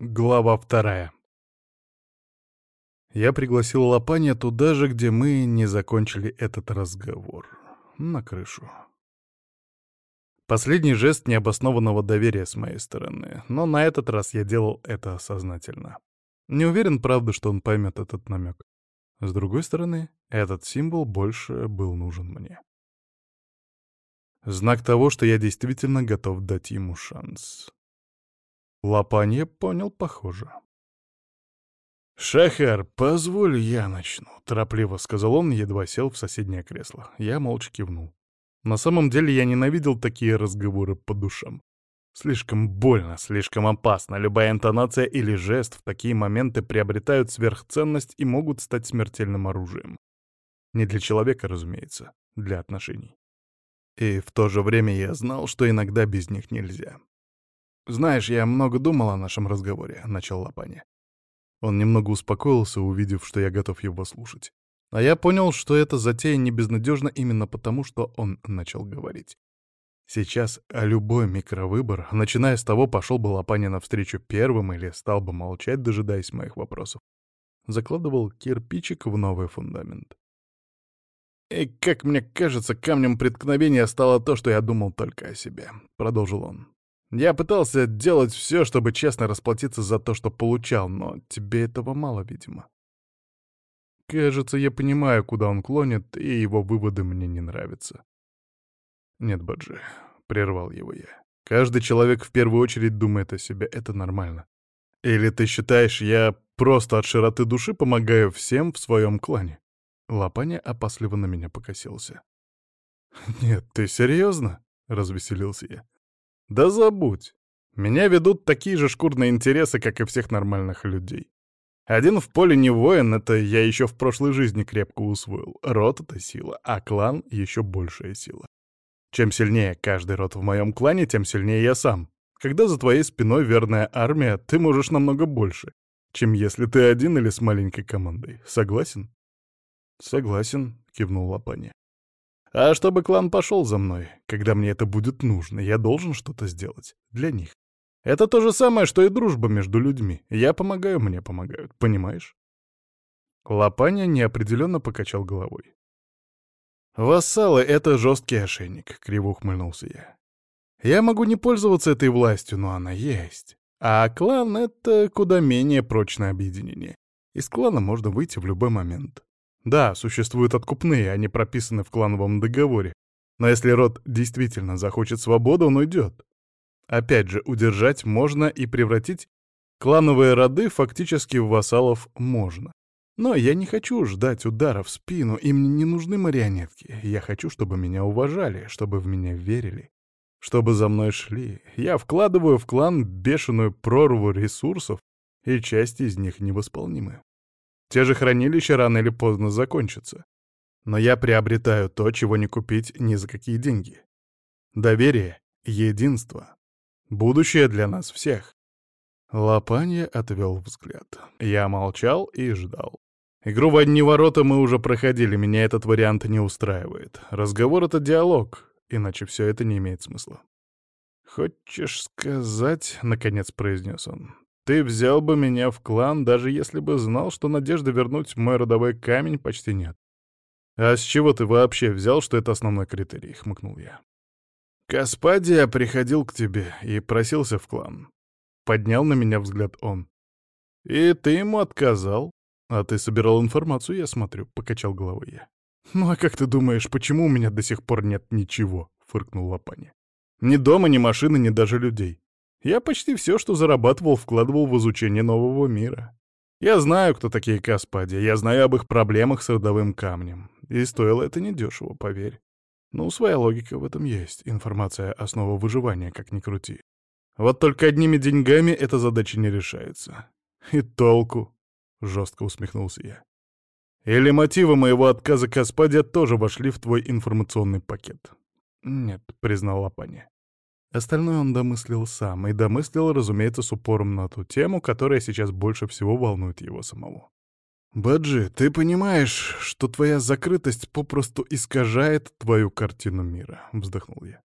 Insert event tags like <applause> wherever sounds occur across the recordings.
Глава вторая. Я пригласил Лопаня туда же, где мы не закончили этот разговор. На крышу. Последний жест необоснованного доверия с моей стороны, но на этот раз я делал это сознательно. Не уверен, правда, что он поймет этот намек. С другой стороны, этот символ больше был нужен мне. Знак того, что я действительно готов дать ему шанс. Лопанье понял, похоже. «Шахар, позволь я начну», — торопливо сказал он, едва сел в соседнее кресло. Я молча кивнул. На самом деле я ненавидел такие разговоры по душам. Слишком больно, слишком опасно. Любая интонация или жест в такие моменты приобретают сверхценность и могут стать смертельным оружием. Не для человека, разумеется, для отношений. И в то же время я знал, что иногда без них нельзя. «Знаешь, я много думал о нашем разговоре», — начал Лапаня. Он немного успокоился, увидев, что я готов его слушать. А я понял, что эта затея не безнадежна именно потому, что он начал говорить. Сейчас любой микровыбор, начиная с того, пошел бы Лопаня навстречу первым или стал бы молчать, дожидаясь моих вопросов, закладывал кирпичик в новый фундамент. «И, как мне кажется, камнем преткновения стало то, что я думал только о себе», — продолжил он. Я пытался делать все, чтобы честно расплатиться за то, что получал, но тебе этого мало, видимо. Кажется, я понимаю, куда он клонит, и его выводы мне не нравятся. Нет, Баджи, — прервал его я. Каждый человек в первую очередь думает о себе, это нормально. Или ты считаешь, я просто от широты души помогаю всем в своем клане? Лапаня опасливо на меня покосился. <laughs> «Нет, ты серьезно?» — развеселился я. Да забудь. Меня ведут такие же шкурные интересы, как и всех нормальных людей. Один в поле не воин, это я еще в прошлой жизни крепко усвоил. Род — это сила, а клан — еще большая сила. Чем сильнее каждый род в моем клане, тем сильнее я сам. Когда за твоей спиной верная армия, ты можешь намного больше, чем если ты один или с маленькой командой. Согласен? Согласен, кивнул Лапани. А чтобы клан пошел за мной, когда мне это будет нужно, я должен что-то сделать. Для них. Это то же самое, что и дружба между людьми. Я помогаю, мне помогают. Понимаешь? Лопаня неопределенно покачал головой. «Вассалы — это жесткий ошейник», — криво ухмыльнулся я. «Я могу не пользоваться этой властью, но она есть. А клан — это куда менее прочное объединение. Из клана можно выйти в любой момент. Да, существуют откупные, они прописаны в клановом договоре. Но если род действительно захочет свободу, он уйдет. Опять же, удержать можно и превратить клановые роды фактически в вассалов можно. Но я не хочу ждать удара в спину, и мне не нужны марионетки. Я хочу, чтобы меня уважали, чтобы в меня верили, чтобы за мной шли. Я вкладываю в клан бешеную прорву ресурсов, и часть из них невосполнимы. Те же хранилища рано или поздно закончатся. Но я приобретаю то, чего не купить ни за какие деньги. Доверие, единство. Будущее для нас всех. Лопанья отвел взгляд. Я молчал и ждал. Игру в одни ворота мы уже проходили, меня этот вариант не устраивает. Разговор — это диалог, иначе все это не имеет смысла. «Хочешь сказать, — наконец произнес он, ты взял бы меня в клан, даже если бы знал, что надежды вернуть мой родовой камень почти нет. А с чего ты вообще взял, что это основной критерий? — хмыкнул я. Каспадия приходил к тебе и просился в клан. Поднял на меня взгляд он. И ты ему отказал. А ты собирал информацию, я смотрю, — покачал головой я. «Ну а как ты думаешь, почему у меня до сих пор нет ничего?» — фыркнул Лапани. «Ни дома, ни машины, ни даже людей. Я почти все, что зарабатывал, вкладывал в изучение нового мира. Я знаю, кто такие Каспади, я знаю об их проблемах с родовым камнем. И стоило это недешево, поверь. Ну, своя логика в этом есть. Информация — основа выживания, как ни крути. Вот только одними деньгами эта задача не решается. И толку, — жестко усмехнулся я. Или мотивы моего отказа Каспадия тоже вошли в твой информационный пакет? Нет, — признал Лапани. Остальное он домыслил сам, и домыслил, разумеется, с упором на ту тему, которая сейчас больше всего волнует его самого. «Баджи, ты понимаешь, что твоя закрытость попросту искажает твою картину мира», — вздохнул я.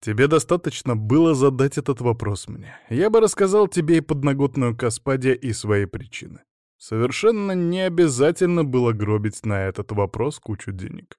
Тебе достаточно было задать этот вопрос мне. Я бы рассказал тебе и подноготную Каспадия, и свои причины. Совершенно не обязательно было гробить на этот вопрос кучу денег.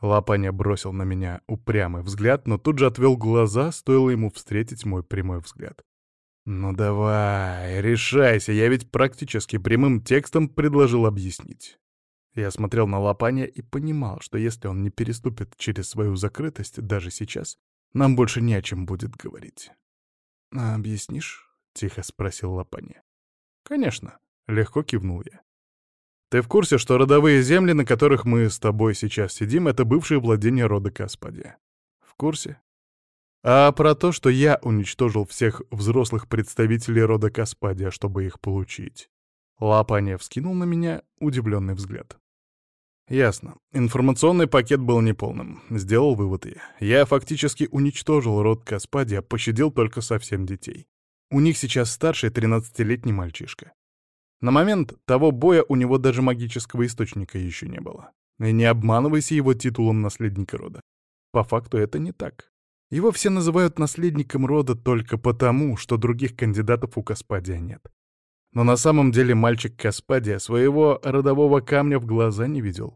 Лапаня бросил на меня упрямый взгляд, но тут же отвел глаза, стоило ему встретить мой прямой взгляд. «Ну давай, решайся, я ведь практически прямым текстом предложил объяснить». Я смотрел на Лапаня и понимал, что если он не переступит через свою закрытость даже сейчас, нам больше не о чем будет говорить. «А объяснишь?» — тихо спросил Лапани. «Конечно», — легко кивнул я. «Ты в курсе, что родовые земли, на которых мы с тобой сейчас сидим, — это бывшие владения рода Каспадия?» «В курсе?» «А про то, что я уничтожил всех взрослых представителей рода Каспадия, чтобы их получить?» Лапания вскинул на меня удивленный взгляд. Ясно. Информационный пакет был неполным. Сделал вывод я. Я фактически уничтожил род Каспадия, пощадил только совсем детей. У них сейчас старший 13-летний мальчишка. На момент того боя у него даже магического источника еще не было. И не обманывайся его титулом наследника рода. По факту это не так. Его все называют наследником рода только потому, что других кандидатов у Каспадия нет. Но на самом деле мальчик Каспадия своего родового камня в глаза не видел.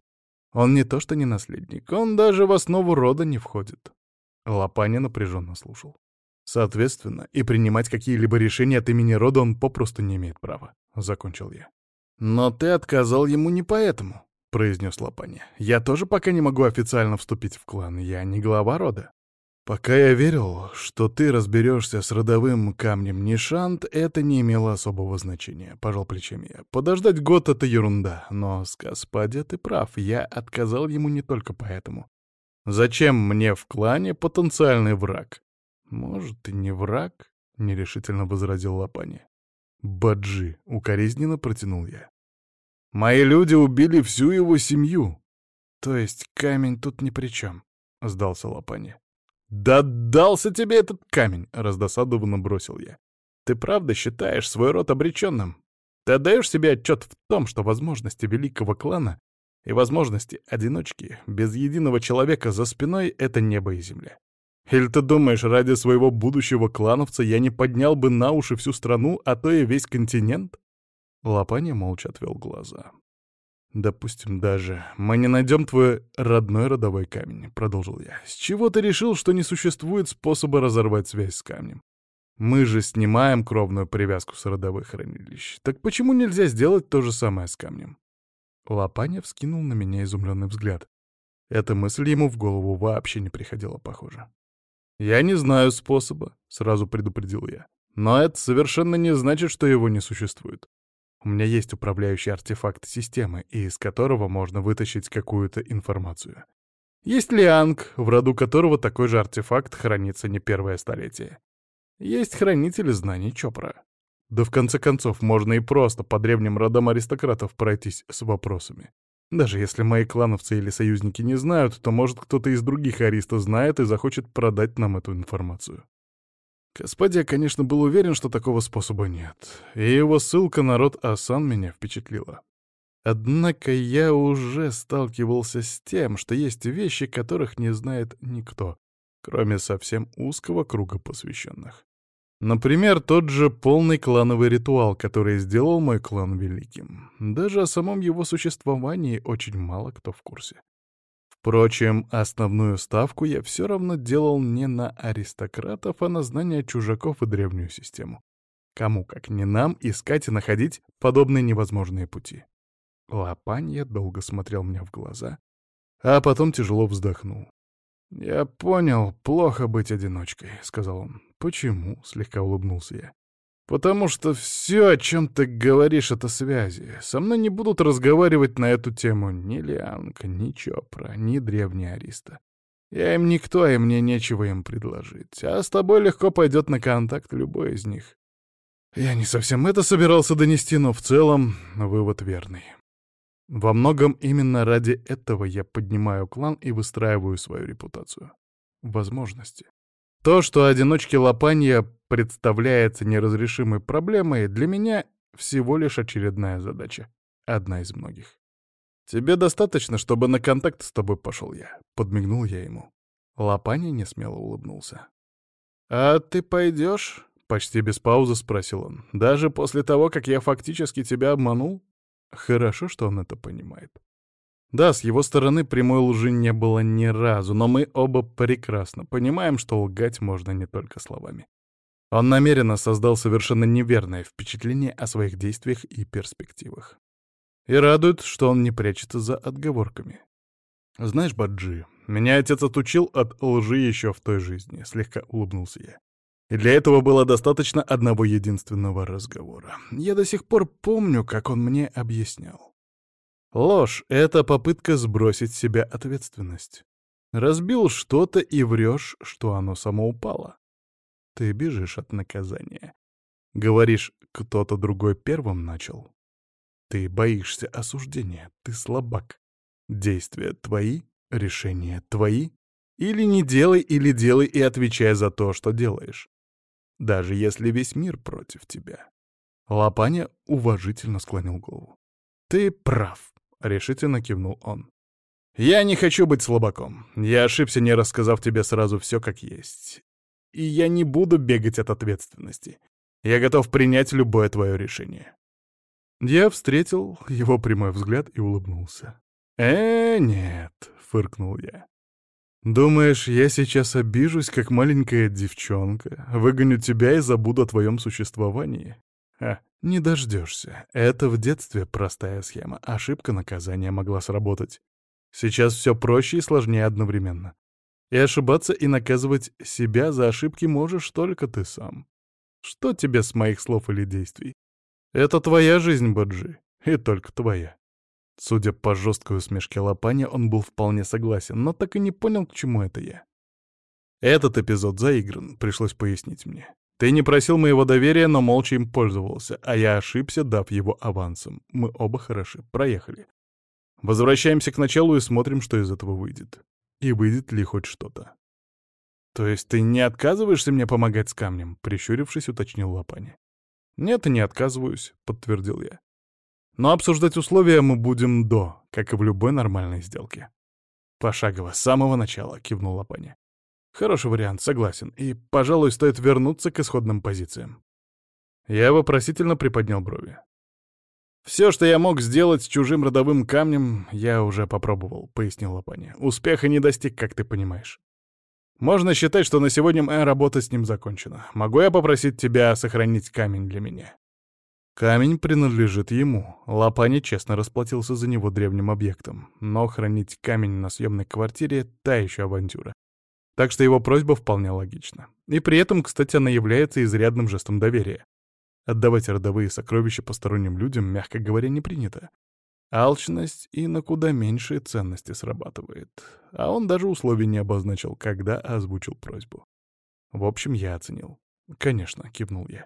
Он не то что не наследник, он даже в основу рода не входит. Лопаня напряженно слушал. Соответственно, и принимать какие-либо решения от имени рода он попросту не имеет права, — закончил я. «Но ты отказал ему не поэтому», — произнес Лопаня. «Я тоже пока не могу официально вступить в клан, я не глава рода. Пока я верил, что ты разберешься с родовым камнем Нишант, это не имело особого значения, пожал плечами я. Подождать год — это ерунда, но с Каспадия ты прав, я отказал ему не только поэтому. Зачем мне в клане потенциальный враг? Может, и не враг, — нерешительно возразил Лапани. Баджи, — укоризненно протянул я. Мои люди убили всю его семью. То есть камень тут ни при чем, — сдался Лапани. «Да дался тебе этот камень!» — раздосадованно бросил я. «Ты правда считаешь свой род обреченным? Ты отдаешь себе отчет в том, что возможности великого клана и возможности одиночки без единого человека за спиной — это небо и земля? Или ты думаешь, ради своего будущего клановца я не поднял бы на уши всю страну, а то и весь континент?» Лопаня молча отвел глаза. «Допустим, даже мы не найдем твой родной родовой камень», — продолжил я. «С чего ты решил, что не существует способа разорвать связь с камнем? Мы же снимаем кровную привязку с родовых хранилищ. Так почему нельзя сделать то же самое с камнем?» Лопаня вскинул на меня изумленный взгляд. Эта мысль ему в голову вообще не приходила, похоже. «Я не знаю способа», — сразу предупредил я. «Но это совершенно не значит, что его не существует. У меня есть управляющий артефакт системы, из которого можно вытащить какую-то информацию. Есть Лианг, в роду которого такой же артефакт хранится не первое столетие. Есть хранители знаний Чопра. Да в конце концов, можно и просто по древним родам аристократов пройтись с вопросами. Даже если мои клановцы или союзники не знают, то, может, кто-то из других ариста знает и захочет продать нам эту информацию. Господи, конечно, был уверен, что такого способа нет, и его ссылка на род Асан меня впечатлила. Однако я уже сталкивался с тем, что есть вещи, которых не знает никто, кроме совсем узкого круга посвященных. Например, тот же полный клановый ритуал, который сделал мой клан великим. Даже о самом его существовании очень мало кто в курсе. Впрочем, основную ставку я все равно делал не на аристократов, а на знания чужаков и древнюю систему. Кому, как не нам, искать и находить подобные невозможные пути. Лопанья долго смотрел мне в глаза, а потом тяжело вздохнул. «Я понял, плохо быть одиночкой», — сказал он. «Почему?» — слегка улыбнулся я. Потому что все, о чем ты говоришь, это связи. Со мной не будут разговаривать на эту тему ни Лианка, ни Чопра, ни древний Ариста. Я им никто, и мне нечего им предложить. А с тобой легко пойдет на контакт любой из них. Я не совсем это собирался донести, но в целом вывод верный. Во многом именно ради этого я поднимаю клан и выстраиваю свою репутацию. Возможности. То, что одиночке Лопанья представляется неразрешимой проблемой, для меня всего лишь очередная задача. Одна из многих. «Тебе достаточно, чтобы на контакт с тобой пошел я», — подмигнул я ему. Лопаня несмело улыбнулся. «А ты пойдешь?» — почти без паузы спросил он. «Даже после того, как я фактически тебя обманул?» Хорошо, что он это понимает. Да, с его стороны прямой лжи не было ни разу, но мы оба прекрасно понимаем, что лгать можно не только словами. Он намеренно создал совершенно неверное впечатление о своих действиях и перспективах. И радует, что он не прячется за отговорками. «Знаешь, Баджи, меня отец отучил от лжи еще в той жизни», — слегка улыбнулся я. Для этого было достаточно одного единственного разговора. Я до сих пор помню, как он мне объяснял. Ложь — это попытка сбросить с себя ответственность. Разбил что-то и врешь, что оно само упало. Ты бежишь от наказания. Говоришь, кто-то другой первым начал. Ты боишься осуждения, ты слабак. Действия твои, решения твои. Или не делай, или делай и отвечай за то, что делаешь. Даже если весь мир против тебя. Лапаня уважительно склонил голову. «Ты прав», — решительно кивнул он. «Я не хочу быть слабаком. Я ошибся, не рассказав тебе сразу все как есть. И я не буду бегать от ответственности. Я готов принять любое твое решение. Я встретил его прямой взгляд и улыбнулся. «Э, нет», — фыркнул я. «Думаешь, я сейчас обижусь, как маленькая девчонка, выгоню тебя и забуду о твоем существовании? Ха, не дождешься. Это в детстве простая схема. Ошибка наказания могла сработать. Сейчас все проще и сложнее одновременно. И ошибаться и наказывать себя за ошибки можешь только ты сам. Что тебе с моих слов или действий? Это твоя жизнь, Баджи, и только твоя. Судя по жесткой усмешке Лапани, он был вполне согласен, но так и не понял, к чему это я. Этот эпизод заигран, пришлось пояснить мне. Ты не просил моего доверия, но молча им пользовался, а я ошибся, дав его авансом. Мы оба хороши, проехали. Возвращаемся к началу и смотрим, что из этого выйдет. И выйдет ли хоть что-то. «То есть ты не отказываешься мне помогать с камнем?» — прищурившись, уточнил Лапани. «Нет, не отказываюсь», — подтвердил я. «Но обсуждать условия мы будем до, как и в любой нормальной сделке». «Пошагово, с самого начала», — кивнул Лапани. «Хороший вариант, согласен, и, пожалуй, стоит вернуться к исходным позициям». Я вопросительно приподнял брови. «Все, что я мог сделать с чужим родовым камнем, я уже попробовал», — пояснил Лапани. «Успеха не достиг, как ты понимаешь. Можно считать, что на сегодня моя работа с ним закончена. Могу я попросить тебя сохранить камень для меня?» Камень принадлежит ему. Лапани честно расплатился за него древним объектом. Но хранить камень на съемной квартире — та еще авантюра. Так что его просьба вполне логична. И при этом, кстати, она является изрядным жестом доверия. Отдавать родовые сокровища посторонним людям, мягко говоря, не принято. Алчность и на куда меньшие ценности срабатывает. А он даже условий не обозначил, когда озвучил просьбу. В общем, я оценил. «Конечно», — кивнул я.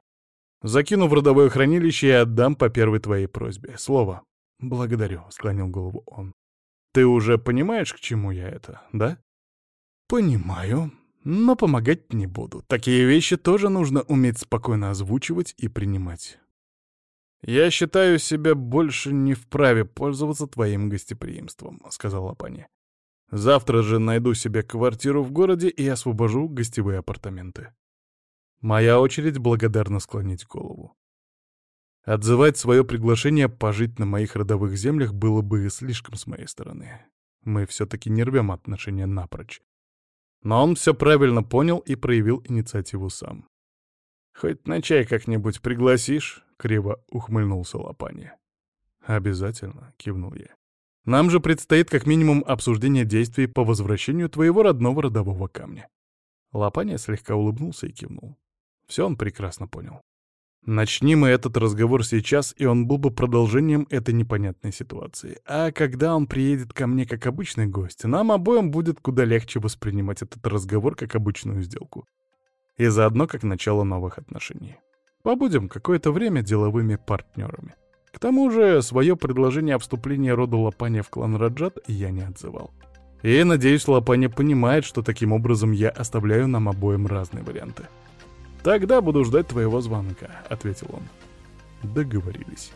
«Закину в родовое хранилище и отдам по первой твоей просьбе. Слово». «Благодарю», — склонил голову он. «Ты уже понимаешь, к чему я это, да?» «Понимаю, но помогать не буду. Такие вещи тоже нужно уметь спокойно озвучивать и принимать. «Я считаю себя больше не вправе пользоваться твоим гостеприимством», — сказала пани. «Завтра же найду себе квартиру в городе и освобожу гостевые апартаменты». Моя очередь благодарно склонить голову. Отзывать свое приглашение пожить на моих родовых землях было бы слишком с моей стороны. Мы все-таки не рвем отношения напрочь. Но он все правильно понял и проявил инициативу сам. «Хоть на чай как-нибудь пригласишь?» — криво ухмыльнулся Лопани. «Обязательно», — кивнул я. «Нам же предстоит как минимум обсуждение действий по возвращению твоего родного родового камня». Лопаня слегка улыбнулся и кивнул. Все он прекрасно понял. Начни мы этот разговор сейчас, и он был бы продолжением этой непонятной ситуации. А когда он приедет ко мне как обычный гость, нам обоим будет куда легче воспринимать этот разговор как обычную сделку и заодно как начало новых отношений. Побудем какое-то время деловыми партнерами. К тому же, свое предложение о вступлении рода Лапани в клан Раджат я не отзывал. И, надеюсь, Лапани понимает, что таким образом я оставляю нам обоим разные варианты. «Тогда буду ждать твоего звонка», — ответил он. Договорились.